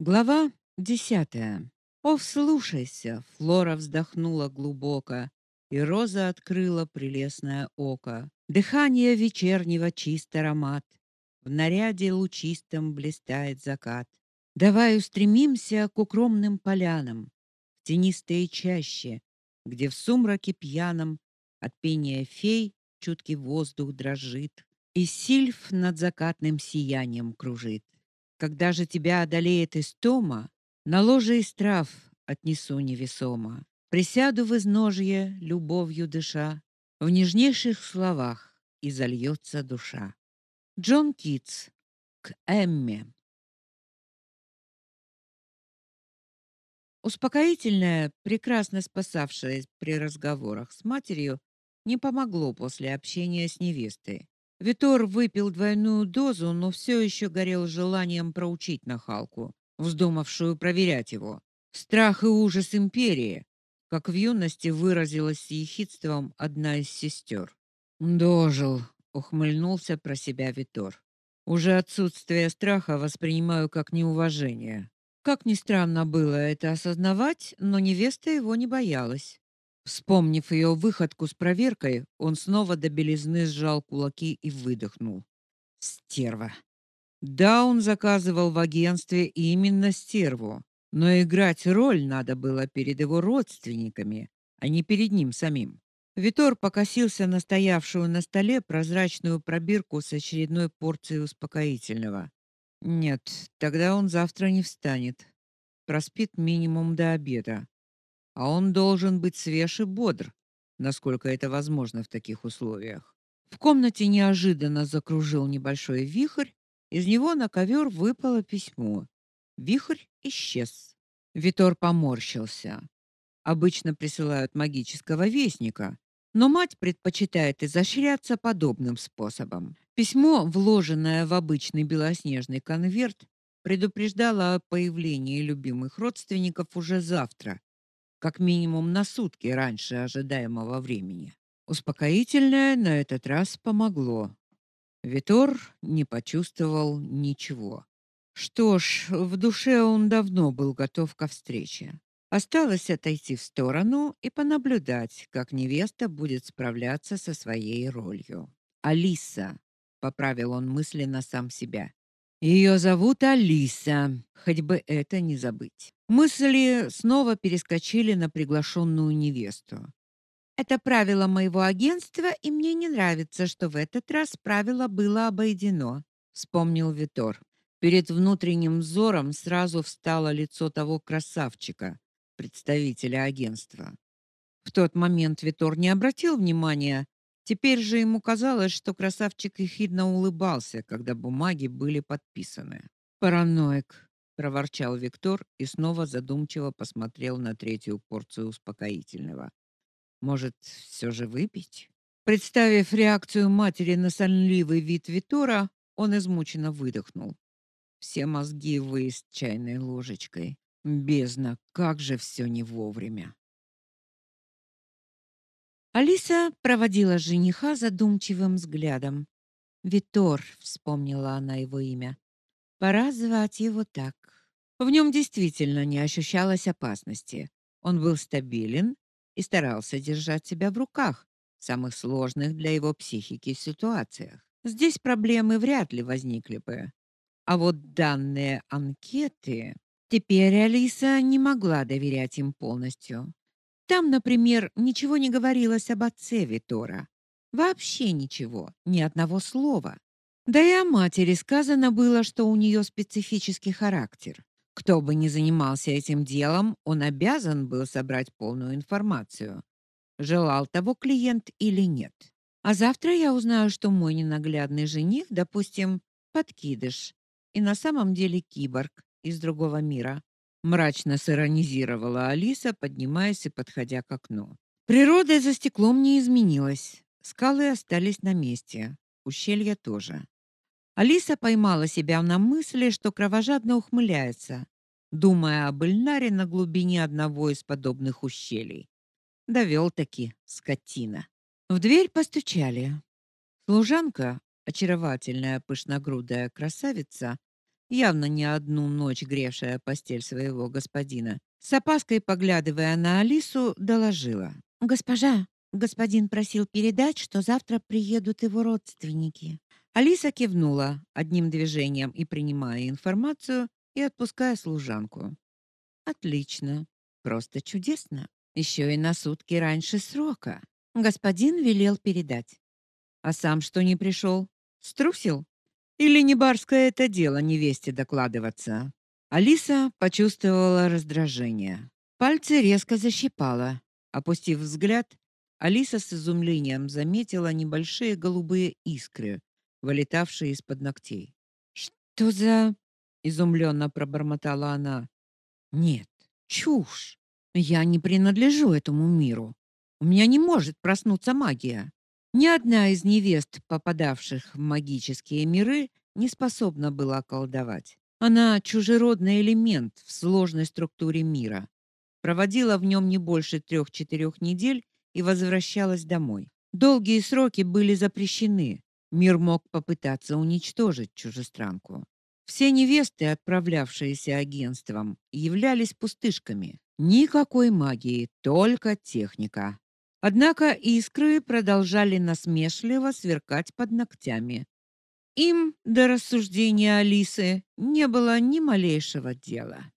Глава десятая. О, вслушайся, Флора вздохнула глубоко, и роза открыла прелестное око. Дыхание вечернего чист аромат. В наряде лучистом блистает закат. Давай устремимся к укромным полянам, в тенистые чащи, где в сумраке пьяном от пения фей чуткий воздух дрожит, и сильф над закатным сиянием кружит. Когда же тебя одолеет истома, на ложе из трав отнесу невесомо. Присяду в изножье, любовью дыша, в нежнейших словах и зальется душа. Джон Китс к Эмме. Успокоительное, прекрасно спасавшее при разговорах с матерью, не помогло после общения с невестой. Витор выпил двойную дозу, но все еще горел желанием проучить нахалку, вздумавшую проверять его. Страх и ужас империи, как в юности выразилась с ехидством одна из сестер. Дожил, ухмыльнулся про себя Витор. Уже отсутствие страха воспринимаю как неуважение. Как ни странно было это осознавать, но невеста его не боялась. Вспомнив ее выходку с проверкой, он снова до белизны сжал кулаки и выдохнул. Стерва. Да, он заказывал в агентстве именно стерву, но играть роль надо было перед его родственниками, а не перед ним самим. Витор покосился на стоявшую на столе прозрачную пробирку с очередной порцией успокоительного. Нет, тогда он завтра не встанет. Проспит минимум до обеда а он должен быть свеж и бодр, насколько это возможно в таких условиях. В комнате неожиданно закружил небольшой вихрь, из него на ковер выпало письмо. Вихрь исчез. Витор поморщился. Обычно присылают магического вестника, но мать предпочитает изощряться подобным способом. Письмо, вложенное в обычный белоснежный конверт, предупреждало о появлении любимых родственников уже завтра, как минимум на сутки раньше ожидаемого времени. Успокоительное на этот раз помогло. Витор не почувствовал ничего. Что ж, в душе он давно был готов ко встрече. Осталось отойти в сторону и понаблюдать, как невеста будет справляться со своей ролью. Алиса, поправил он мысленно сам себя. Ее зовут Алиса, хоть бы это не забыть. Мысли снова перескочили на приглашенную невесту. Это правило моего агентства, и мне не нравится, что в этот раз правило было обойдено, вспомнил Витор. Перед внутренним взором сразу встало лицо того красавчика, представителя агентства. В тот момент Витор не обратил внимания Теперь же ему казалось, что красавчик ехидно улыбался, когда бумаги были подписаны. Параноик, проворчал Виктор и снова задумчиво посмотрел на третью порцию успокоительного. Может, все же выпить? Представив реакцию матери на сонливый вид Витора, он измученно выдохнул. Все мозги выезд чайной ложечкой. Бездна, как же все не вовремя. Алиса проводила жениха задумчивым взглядом. Витор, вспомнила она его имя. Пора звать его так. В нем действительно не ощущалось опасности. Он был стабилен и старался держать себя в руках в самых сложных для его психики ситуациях. Здесь проблемы вряд ли возникли бы. А вот данные анкеты Теперь Алиса не могла доверять им полностью. Там, например, ничего не говорилось об отце Витора. Вообще ничего, ни одного слова. Да и о матери сказано было, что у нее специфический характер. Кто бы ни занимался этим делом, он обязан был собрать полную информацию. Желал того клиент или нет. А завтра я узнаю, что мой ненаглядный жених, допустим, подкидыш, и на самом деле киборг из другого мира мрачно сиронизировала Алиса, поднимаясь и подходя к окну. Природа за стеклом не изменилась. Скалы остались на месте, ущелья тоже. Алиса поймала себя на мысли, что кровожадно ухмыляется, думая об Эльнаре на глубине одного из подобных ущелий. Довел таки скотина. В дверь постучали. Служанка, очаровательная пышногрудая красавица, явно не одну ночь гревшая постель своего господина, с опаской поглядывая на Алису, доложила: "Госпожа, господин просил передать, что завтра приедут его родственники". Алиса кивнула одним движением и принимая информацию и отпуская служанку. Отлично, просто чудесно. Еще и на сутки раньше срока. Господин велел передать. А сам что не пришел? Струсил? Или не барское это дело невесте докладываться? Алиса почувствовала раздражение. Пальцы резко защипало. Опустив взгляд, Алиса с изумлением заметила небольшие голубые искры, вылетавшие из-под ногтей. "Что за?" изумленно пробормотала она. "Нет, чушь. Я не принадлежу этому миру. У меня не может проснуться магия. Ни одна из невест, попадавших в магические миры, не способна была колдовать. Она чужеродный элемент в сложной структуре мира. Проводила в нем не больше трех-четырех недель и возвращалась домой. Долгие сроки были запрещены. Мир мог попытаться уничтожить чужестранку. Все невесты, отправлявшиеся агентством, являлись пустышками. Никакой магии, только техника. Однако искры продолжали насмешливо сверкать под ногтями. Им до рассуждения Алисы не было ни малейшего дела.